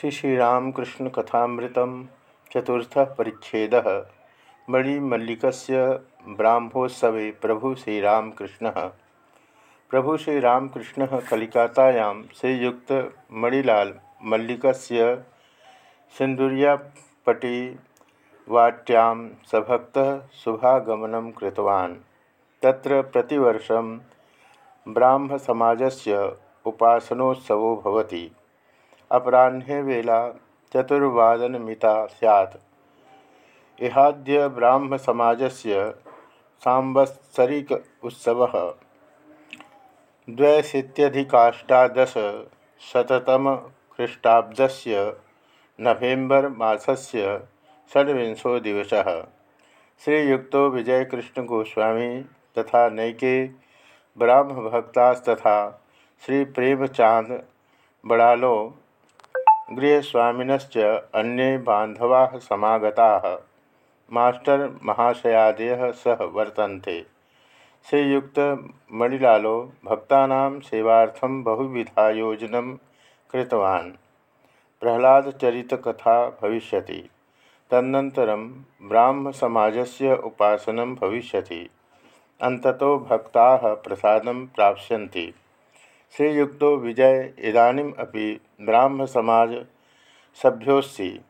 श्री श्रीरामकृष्ण कथामृतम। चतुर्थ परिच्छेद। मणिमल्लिक ब्राह्मोत्सव प्रभु श्रीरामकृष्ण। प्रभु श्रीरामकृष्ण कलिकातायां श्रीयुक्त मणिलाल मल्लिक सिंदुरियापटी वाट्यां सभक्त शुभागमन कृतवान्। तत्र प्रतिवर्षं ब्राह्मसमाजस्य उपासनोत्सवो भवति। अपराह्ने वेला चतुर्वादनमिता सैत् इहाद्य ब्राह्मसमाजस्य सांवत्सरिक उत्सवः द्व्यशीत्यधिकाष्टादशशततमख्रीष्टाब्दस्य नवेम्बर् मासस्य षड्विंशो दिवसः। श्रीयुक्तो विजयकृष्णगोस्वामी तथा नैके ब्राह्मभक्तास्तथा श्री प्रेमचांद बड़ालो गृहस्वामिनश्च अन्ये बान्धवाः समागताः। मास्टर महाशयादयः सह वर्तन्ते। श्रीयुक्तमणिलालो भक्तानां सेवार्थं बहुविधायोजनं कृतवान्। प्रह्लादचरितकथा भविष्यति। तदनन्तरं ब्राह्मसमाजस्य उपासनं भविष्यति। अन्ततो भक्ताः प्रसादं प्राप्स्यन्ति। श्रीयुक्त विजय इदानीम ब्राह्म समाज सभ्योस्ति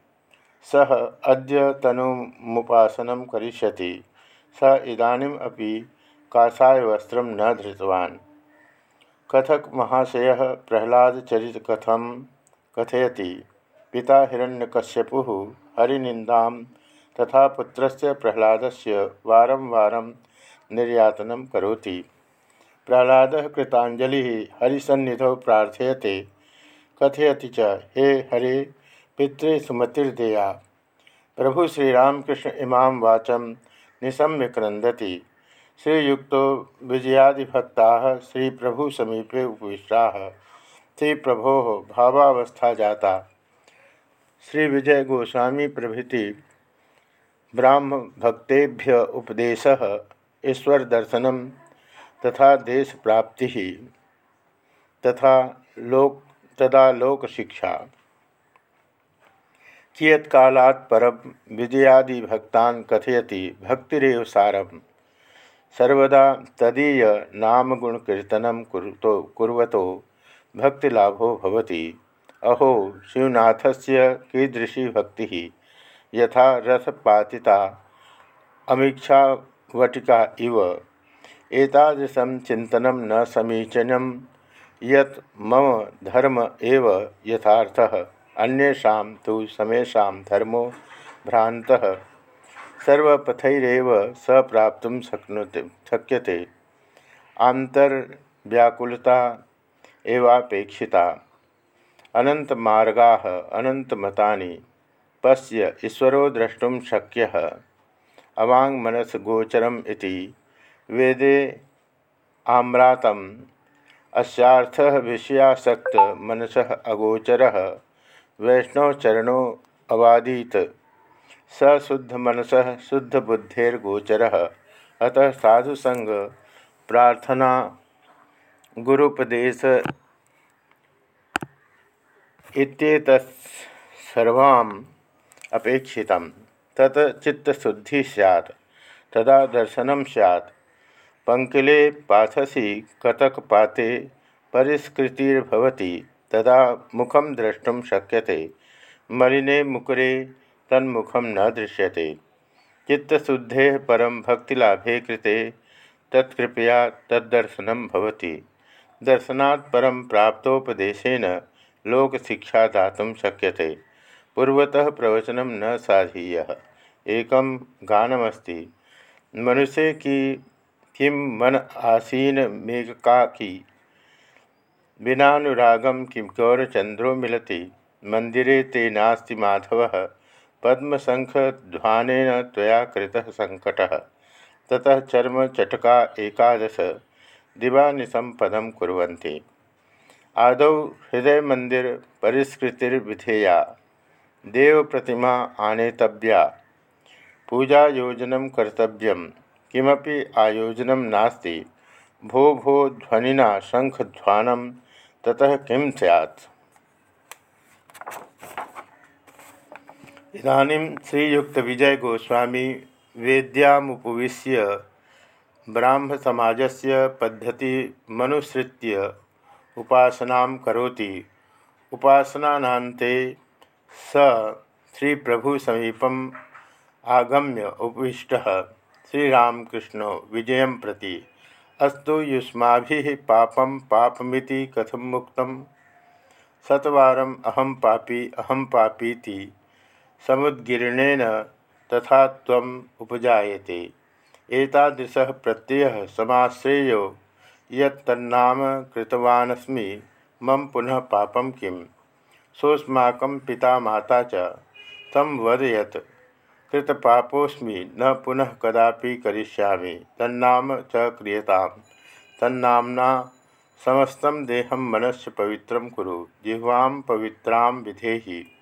सह अद्य तनुमुपासनं करिष्यति। स इदानीम अपि न धृतवान्। कथक महाशय प्रहलाद चरित कथम कथयति। पिता हिरण्यकश्यपु हरिनिंदा तथा पुत्रस्य प्रह्लादस्य वारं वारं निर्यातनं करोति। प्रह्लाद कृतांजलि हरिसन्निधौ प्राथयते कथयति च, हे हरे, पितृ सुमतिर्देया, प्रभु श्रीरामकृष्ण इमां वाचं निशम्य क्रंदति श्रीयुक्त विजयादिभक्ता श्री प्रभु समीपे उपविष्टा। श्री प्रभो भावावस्था जाता। श्री विजय गोस्वामी प्रभृति ब्राह्म भक्तेभ्य उपदेश ईश्वर दर्शनम तथा देश प्राप्ति ही तथा लोक, तदा लोक शिक्षा कियत्कालात् परम विजयादि भक्तान कथयति भक्तिरव सारम। सर्वदा तदीय नामगुण कीर्तन कुरुतो, कुर्वतो भक्तिलाभो भवति। अहो, शिवनाथस्य कीदृशी भक्ति? यथा रसपातिता अमीक्षावटिका इव। एतादृशं चिंतन न समीचीनं यत् मम धर्म एव यथार्थः, अन्येषां तु समेषां धर्मो भ्रान्तः। सर्वपथैरेव स प्राप्तुं शक्नोति, शक्यते। आन्तर्व्याकुलता एवापेक्षिता। अनन्तमार्गाः, अनन्तमतानि, पश्य ईश्वरो द्रष्टुं शक्यः। अवाङ्मनसगोचरम् इति वेदे आम्रातम। अस्थ विषयासक्त मनस अगोचर। वैष्णवचरणो अवादीत। स शुद्ध मनस शुद्ध बुद्धिर्गोचर अतः साधुसंग प्रार्थना गुरुपदेश इत्येतत्सर्वाम् अपेक्षितं तत् चित्तशुद्धि सैत् तदा दर्शन स्यात्। पंकिले पाथसी कतकपाते परिष्कृतिर्भवति तदा मुखम द्रष्टुम शक्यते। मलिने मुकुरे तन्मुखम न दृश्यते। चित्तशुद्धे परम भक्तिलाभे कृते तत्कृपया तद्दर्शनम भवति। दर्शनात् परम प्राप्तोपदेशेन लोकशिक्षा दातुं शक्यते। पूर्वतः प्रवचनं न साधीय। एकं गानमस्ति। मनुष्य की किम मन आसीन मेघकाकी बिनानुरागम किं गौरचंद्रो मिलति? मंदिरे ते नास्ति माधव। पद्मशंखध्वान तया कृतः संकटः। ततः चर्म चटका एकादश। दिवानिशं पदम आदौ हृदय मंदिर परिष्कृतिर्विधेया। देव प्रतिमा आनेतव्या। पूजा योजन कर्तव्यम। किमपि आयोजन नास्ति। भो भो ध्वनिना शंखध्वानं ततः किं सैत् इदानीं श्रीयुक्त विजय गोस्वामी वेद्यामुपविश्य ब्राह्मसमाजस्य पद्धतिमनुसृत्य उपासनां करोति। उपासनानान्ते स श्रीप्रभुसमीपम् आगम्य उपविष्टः। श्रीरामकृष्ण, विजय प्रति। अस्तु युष्मा पापं, पापमिति कथं मुक्तम्? शतवारम अहम पापी अहम पापीति। समुद्गिरणेन तथा त्वम उपजायते। एतादृशः प्रत्ययः समाश्रेयो। यत्तन्नाम कृतवानस्मि, मम पुनः पापम किम? सोस्माकं पिता माता च तम वदयत। कृतपापोस्मि न पुनः कदापि करिष्यामि। तन्नाम च क्रियताम। तन्नामना समस्तम देहम मनस्य पवित्र कुरु। जिह्वाम पवित्रां विधेहि।